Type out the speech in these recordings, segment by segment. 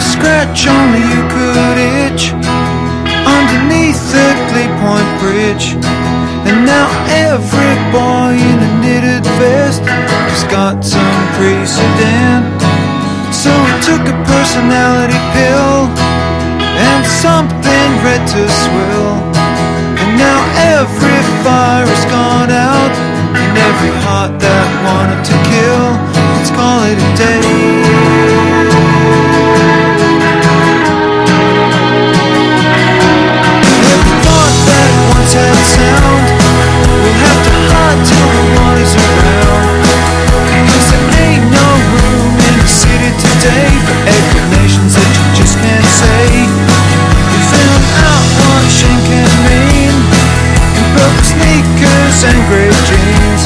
scratch only you could itch underneath the Glebe Point Bridge. And now every boy in a knitted vest has got some precedent. So he took a personality pill and something red to swill. And now every fire has gone out in every heart that wanted to kill. Let's call it a day. and grey jeans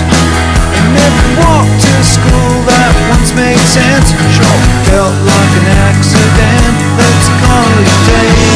And every walk to school that once made sense. Sure felt like an accident Let's call it day.